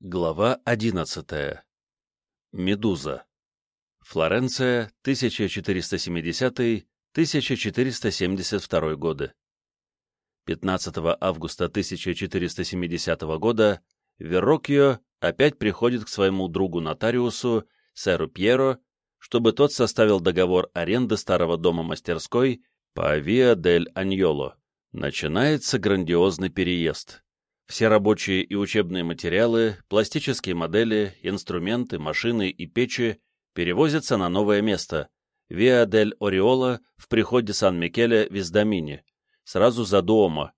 Глава 11. Медуза. Флоренция, 1470-1472 годы. 15 августа 1470 года Веррокио опять приходит к своему другу-нотариусу, сэру Пьеро, чтобы тот составил договор аренды старого дома-мастерской по Виа дель Аньоло. Начинается грандиозный переезд. Все рабочие и учебные материалы, пластические модели, инструменты, машины и печи перевозятся на новое место – Виа дель Ореола в приходе Сан-Микеле в Издамине, сразу за Дуомо.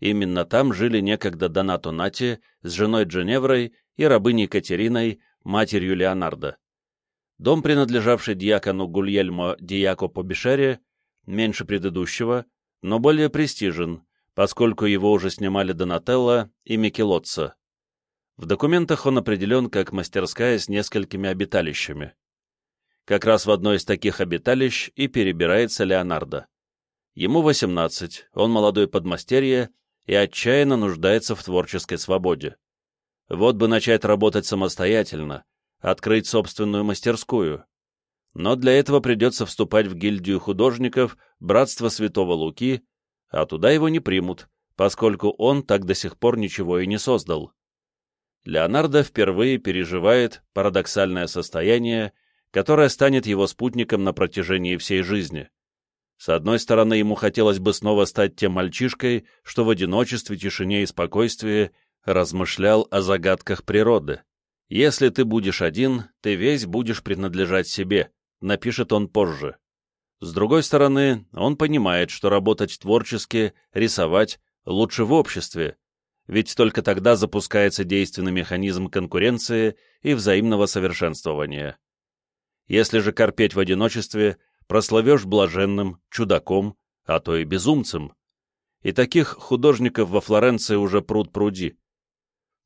Именно там жили некогда Донато Нати с женой Дженеврой и рабыней Катериной, матерью Леонардо. Дом, принадлежавший дьякону Гульельмо Диако Побишере, меньше предыдущего, но более престижен – поскольку его уже снимали Донателло и Микелотцо. В документах он определен как мастерская с несколькими обиталищами. Как раз в одно из таких обиталищ и перебирается Леонардо. Ему 18, он молодой подмастерье и отчаянно нуждается в творческой свободе. Вот бы начать работать самостоятельно, открыть собственную мастерскую. Но для этого придется вступать в гильдию художников Братства Святого Луки а туда его не примут, поскольку он так до сих пор ничего и не создал. Леонардо впервые переживает парадоксальное состояние, которое станет его спутником на протяжении всей жизни. С одной стороны, ему хотелось бы снова стать тем мальчишкой, что в одиночестве, тишине и спокойствии размышлял о загадках природы. «Если ты будешь один, ты весь будешь принадлежать себе», напишет он позже. С другой стороны, он понимает, что работать творчески, рисовать лучше в обществе, ведь только тогда запускается действенный механизм конкуренции и взаимного совершенствования. Если же корпеть в одиночестве, прославешь блаженным, чудаком, а то и безумцем. И таких художников во Флоренции уже пруд пруди.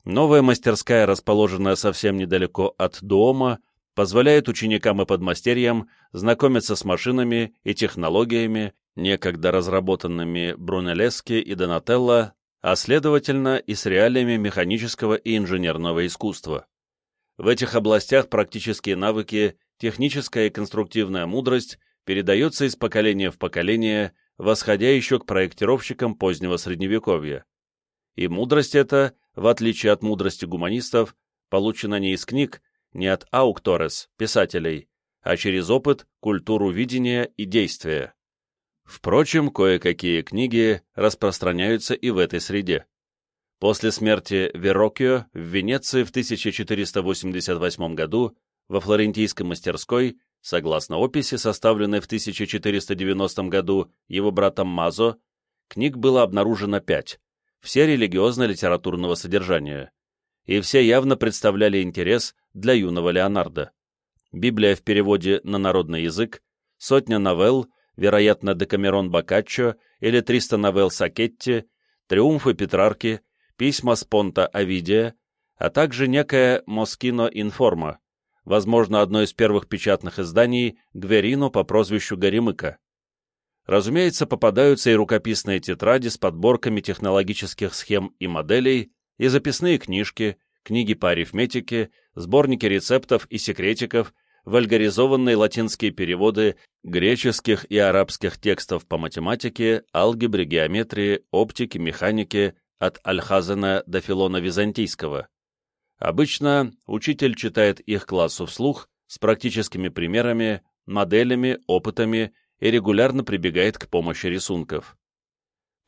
Новая мастерская, расположенная совсем недалеко от Дуома, позволяет ученикам и подмастерьям знакомиться с машинами и технологиями, некогда разработанными Брунеллески и Донателло, а следовательно и с реалиями механического и инженерного искусства. В этих областях практические навыки, техническая и конструктивная мудрость передаются из поколения в поколение, восходя еще к проектировщикам позднего Средневековья. И мудрость эта, в отличие от мудрости гуманистов, получена не из книг, не от аукторес, писателей, а через опыт, культуру видения и действия. Впрочем, кое-какие книги распространяются и в этой среде. После смерти Верокио в Венеции в 1488 году во флорентийской мастерской, согласно описи, составленной в 1490 году его братом Мазо, книг было обнаружено пять, все религиозно-литературного содержания и все явно представляли интерес для юного Леонардо. Библия в переводе на народный язык, сотня новелл, вероятно, Декамерон Боккаччо или 300 новелл Сакетти, Триумфы Петрарки, письма Спонта Овидия, а также некая Москино Информа, возможно, одно из первых печатных изданий Гверино по прозвищу Горемыка. Разумеется, попадаются и рукописные тетради с подборками технологических схем и моделей, и записные книжки, книги по арифметике, сборники рецептов и секретиков, вальгаризованные латинские переводы греческих и арабских текстов по математике, алгебре, геометрии, оптике, механике от Альхазена до Филона Византийского. Обычно учитель читает их классу вслух с практическими примерами, моделями, опытами и регулярно прибегает к помощи рисунков.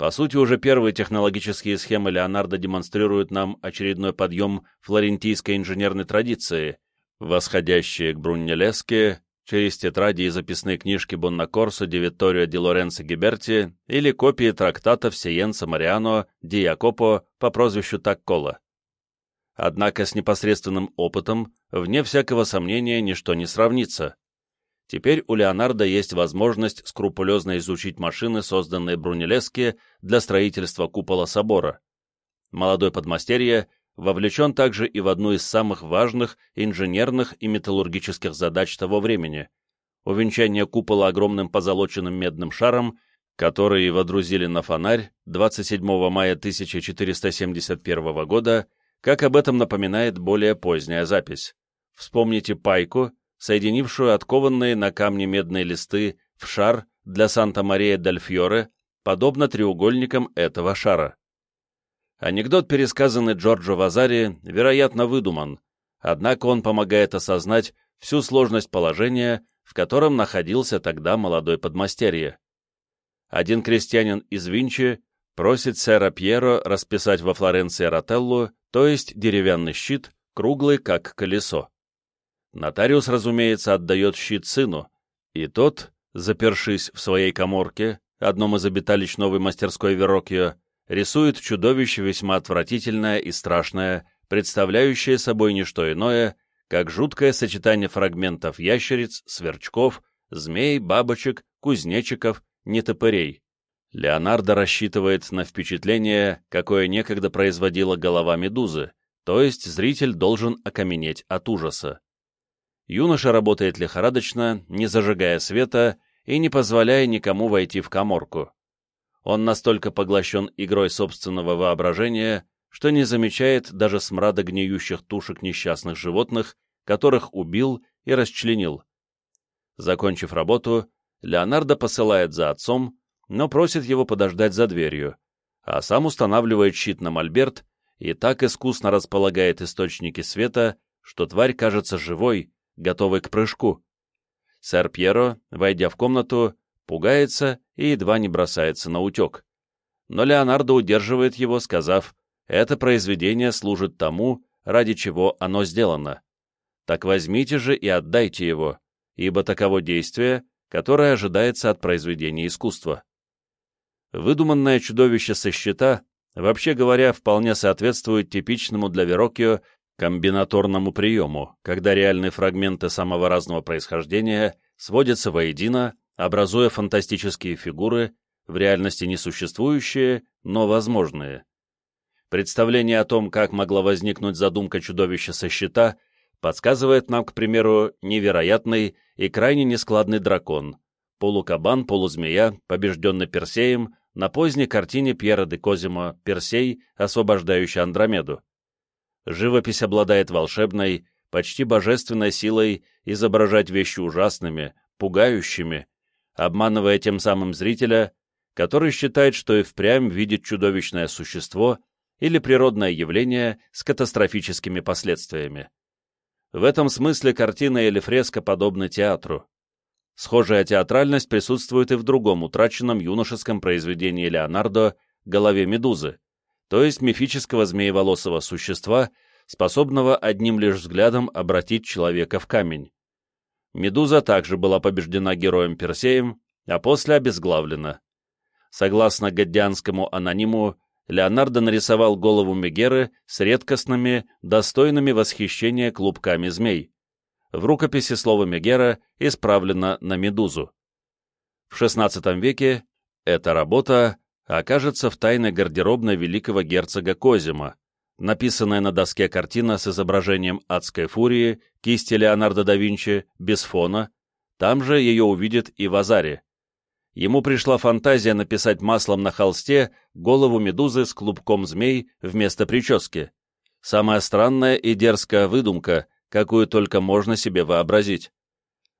По сути, уже первые технологические схемы Леонардо демонстрируют нам очередной подъем флорентийской инженерной традиции, восходящие к Бруннелеске через тетради и записные книжки Боннакорсо ди Витторио ди Лоренцо Гиберти или копии трактатов Сиенца Мариано ди Якопо по прозвищу Таккола. Однако с непосредственным опытом, вне всякого сомнения, ничто не сравнится. Теперь у Леонардо есть возможность скрупулезно изучить машины, созданные Брунеллески для строительства купола собора. Молодой подмастерье вовлечен также и в одну из самых важных инженерных и металлургических задач того времени – увенчание купола огромным позолоченным медным шаром, который водрузили на фонарь 27 мая 1471 года как об этом напоминает более поздняя запись. Вспомните пайку, соединившую откованные на камне медные листы в шар для Санта-Мария-дель-Фьоре, подобно треугольникам этого шара. Анекдот, пересказанный Джорджо Вазари, вероятно, выдуман, однако он помогает осознать всю сложность положения, в котором находился тогда молодой подмастерье. Один крестьянин из Винчи просит сэра Пьеро расписать во Флоренции ротеллу, то есть деревянный щит, круглый, как колесо. Нотариус, разумеется, отдает щит сыну, и тот, запершись в своей коморке, одном из обиталищ новой мастерской Верокио, рисует чудовище весьма отвратительное и страшное, представляющее собой не что иное, как жуткое сочетание фрагментов ящериц, сверчков, змей, бабочек, кузнечиков, нетопырей. Леонардо рассчитывает на впечатление, какое некогда производила голова медузы, то есть зритель должен окаменеть от ужаса. Юноша работает лихорадочно, не зажигая света и не позволяя никому войти в коморку. Он настолько поглощен игрой собственного воображения, что не замечает даже смрада гниющих тушек несчастных животных, которых убил и расчленил. Закончив работу, Леонардо посылает за отцом, но просит его подождать за дверью, а сам устанавливает щит на мольберт и так искусно располагает источники света, что тварь кажется живой, готовый к прыжку. Сэр Пьеро, войдя в комнату, пугается и едва не бросается на утек. Но Леонардо удерживает его, сказав, «Это произведение служит тому, ради чего оно сделано. Так возьмите же и отдайте его, ибо таково действие, которое ожидается от произведения искусства». Выдуманное чудовище со щита, вообще говоря, вполне соответствует типичному для Верокио комбинаторному приему, когда реальные фрагменты самого разного происхождения сводятся воедино, образуя фантастические фигуры, в реальности несуществующие, но возможные. Представление о том, как могла возникнуть задумка чудовища со щита, подсказывает нам, к примеру, невероятный и крайне нескладный дракон, полукабан, полузмея, побежденный Персеем, на поздней картине Пьера де Козимо «Персей, освобождающий Андромеду». Живопись обладает волшебной, почти божественной силой изображать вещи ужасными, пугающими, обманывая тем самым зрителя, который считает, что и впрямь видит чудовищное существо или природное явление с катастрофическими последствиями. В этом смысле картина или фреска подобны театру. Схожая театральность присутствует и в другом утраченном юношеском произведении Леонардо «Голове Медузы», то есть мифического змееволосого существа, способного одним лишь взглядом обратить человека в камень. Медуза также была побеждена героем Персеем, а после обезглавлена. Согласно гаддианскому анониму, Леонардо нарисовал голову Мегеры с редкостными, достойными восхищения клубками змей. В рукописи слово Мегера исправлено на медузу. В XVI веке эта работа окажется в тайной гардеробной великого герцога Козима, написанная на доске картина с изображением адской фурии, кисти Леонардо да Винчи, без фона, там же ее увидит и Вазари. Ему пришла фантазия написать маслом на холсте голову медузы с клубком змей вместо прически. Самая странная и дерзкая выдумка, какую только можно себе вообразить.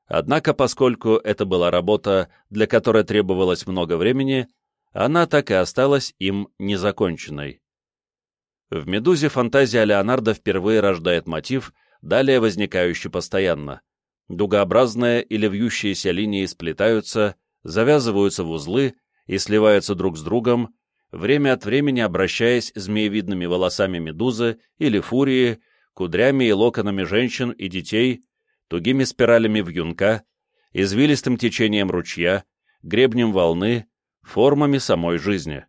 Однако, поскольку это была работа, для которой требовалось много времени, она так и осталась им незаконченной. В «Медузе» фантазия Леонардо впервые рождает мотив, далее возникающий постоянно. Дугообразные или вьющиеся линии сплетаются, завязываются в узлы и сливаются друг с другом, время от времени обращаясь змеевидными волосами медузы или фурии, кудрями и локонами женщин и детей, тугими спиралями вьюнка, извилистым течением ручья, гребнем волны, формами самой жизни.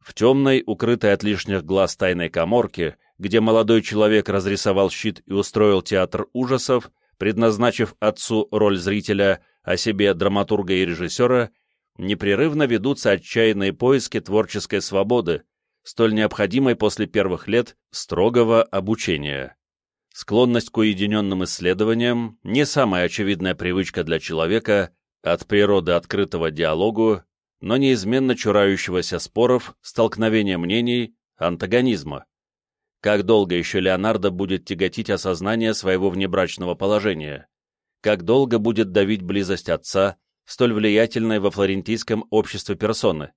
В темной, укрытой от лишних глаз тайной коморке, где молодой человек разрисовал щит и устроил театр ужасов, предназначив отцу роль зрителя, а себе драматурга и режиссера, непрерывно ведутся отчаянные поиски творческой свободы, столь необходимой после первых лет строгого обучения. Склонность к уединенным исследованиям – не самая очевидная привычка для человека, от природы открытого диалогу но неизменно чурающегося споров, столкновения мнений, антагонизма. Как долго еще Леонардо будет тяготить осознание своего внебрачного положения? Как долго будет давить близость отца, столь влиятельной во флорентийском обществе персоны?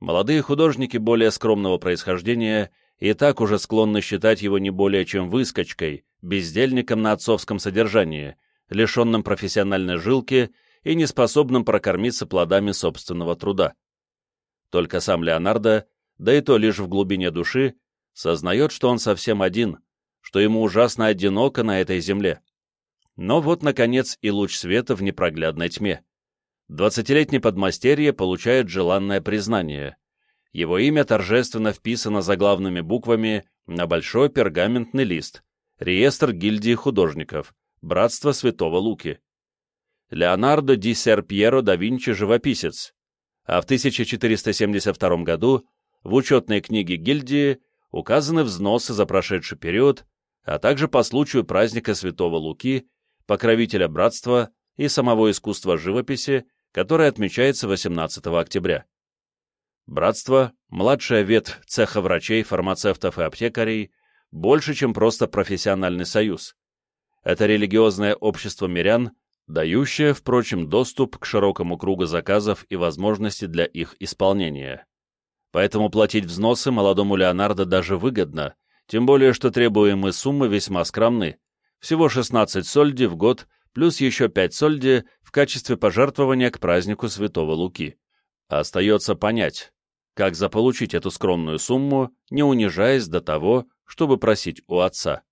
Молодые художники более скромного происхождения и так уже склонны считать его не более чем выскочкой, бездельником на отцовском содержании, лишенным профессиональной жилки и неспособным прокормиться плодами собственного труда. Только сам Леонардо, да и то лишь в глубине души, сознает, что он совсем один, что ему ужасно одиноко на этой земле. Но вот, наконец, и луч света в непроглядной тьме. Двадцатилетний подмастерье получает желанное признание. Его имя торжественно вписано заглавными буквами на большой пергаментный лист, реестр гильдии художников, Братство Святого Луки. Леонардо ди Сер Пьеро да Винчи живописец, а в 1472 году в учетной книге гильдии указаны взносы за прошедший период, а также по случаю праздника Святого Луки, покровителя братства и самого искусства живописи, который отмечается 18 октября. Братство, младшая ветвь цеха врачей, фармацевтов и аптекарей, больше, чем просто профессиональный союз. Это религиозное общество мирян, дающее, впрочем, доступ к широкому кругу заказов и возможности для их исполнения. Поэтому платить взносы молодому Леонардо даже выгодно, тем более что требуемые суммы весьма скромны, всего 16 сольди в год, плюс еще 5 сольди в качестве пожертвования к празднику Святого Луки. Остается понять, как заполучить эту скромную сумму, не унижаясь до того, чтобы просить у отца.